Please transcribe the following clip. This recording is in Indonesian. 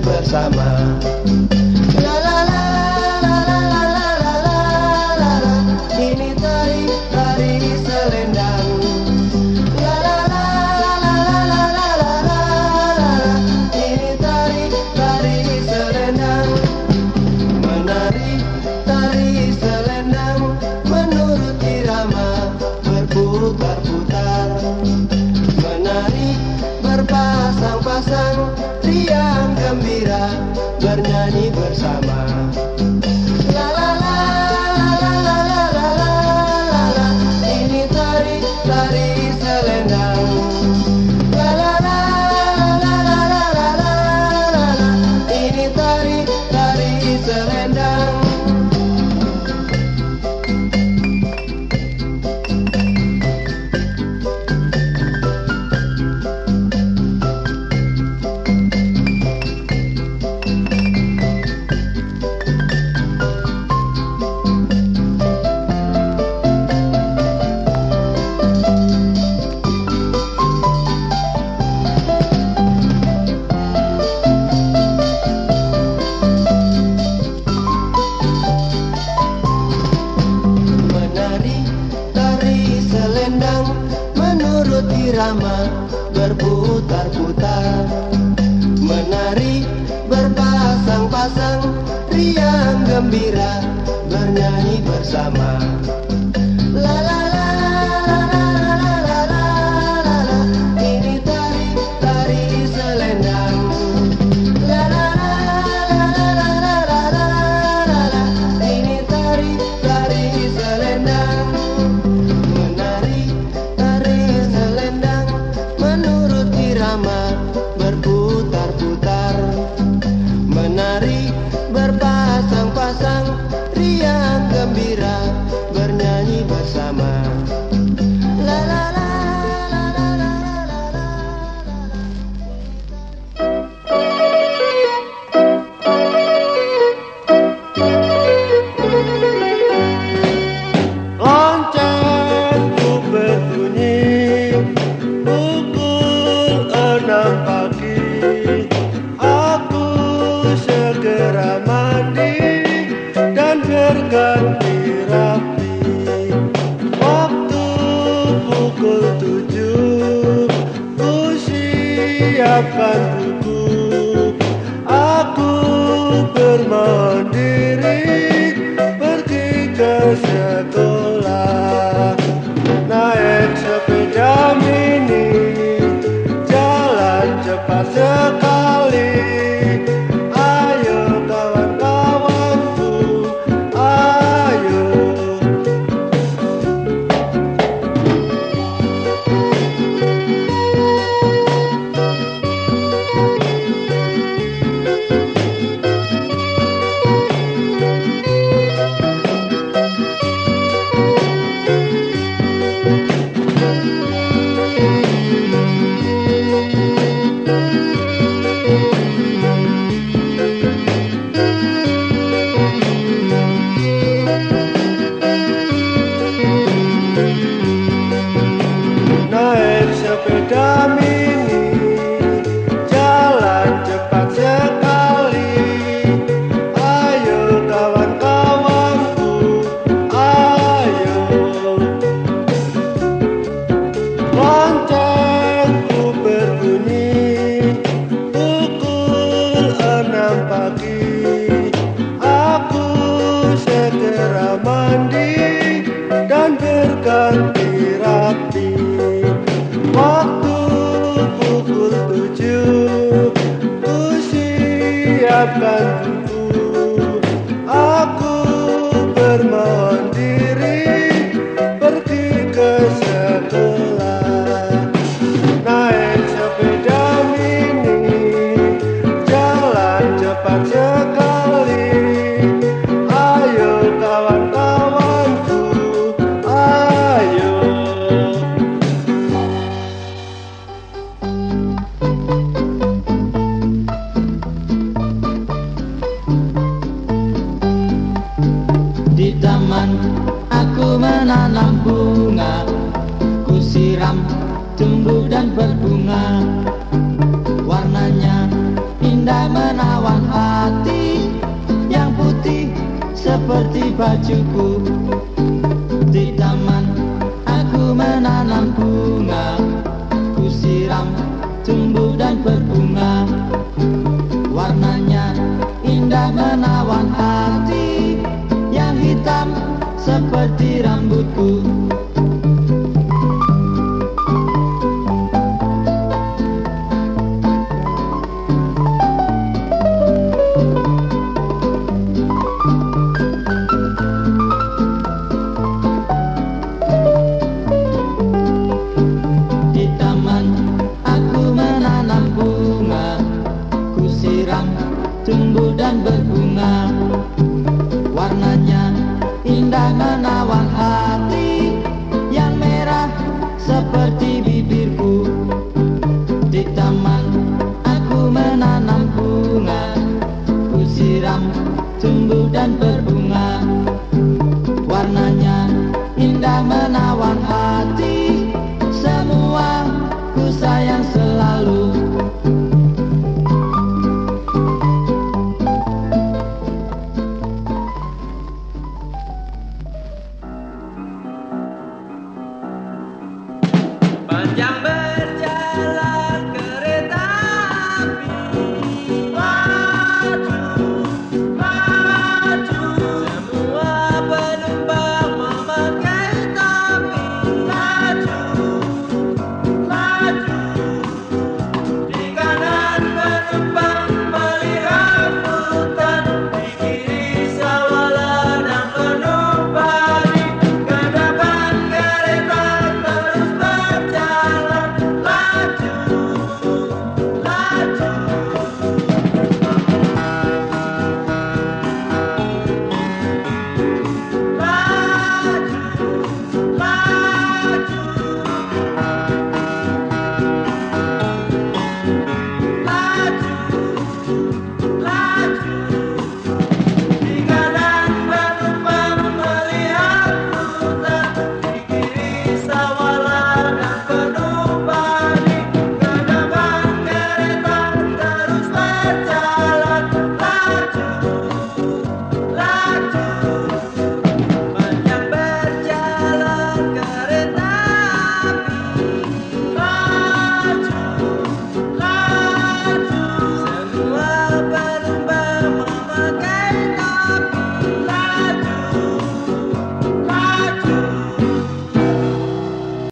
bersama. bernyanyi bersama. riang gembira bernyanyi bersama. La la up and taman aku menanam bunga Ku siram tumbuh dan berbunga. Warnanya indah menawan hati Yang putih seperti bajuku. Di taman aku menanam bunga Ku siram tumbuh dan berbunga. Warnanya indah menawan hati hitam seperti rambutku indah menawan hati